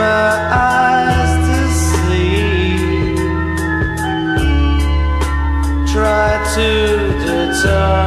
my eyes to sleep. Try to deter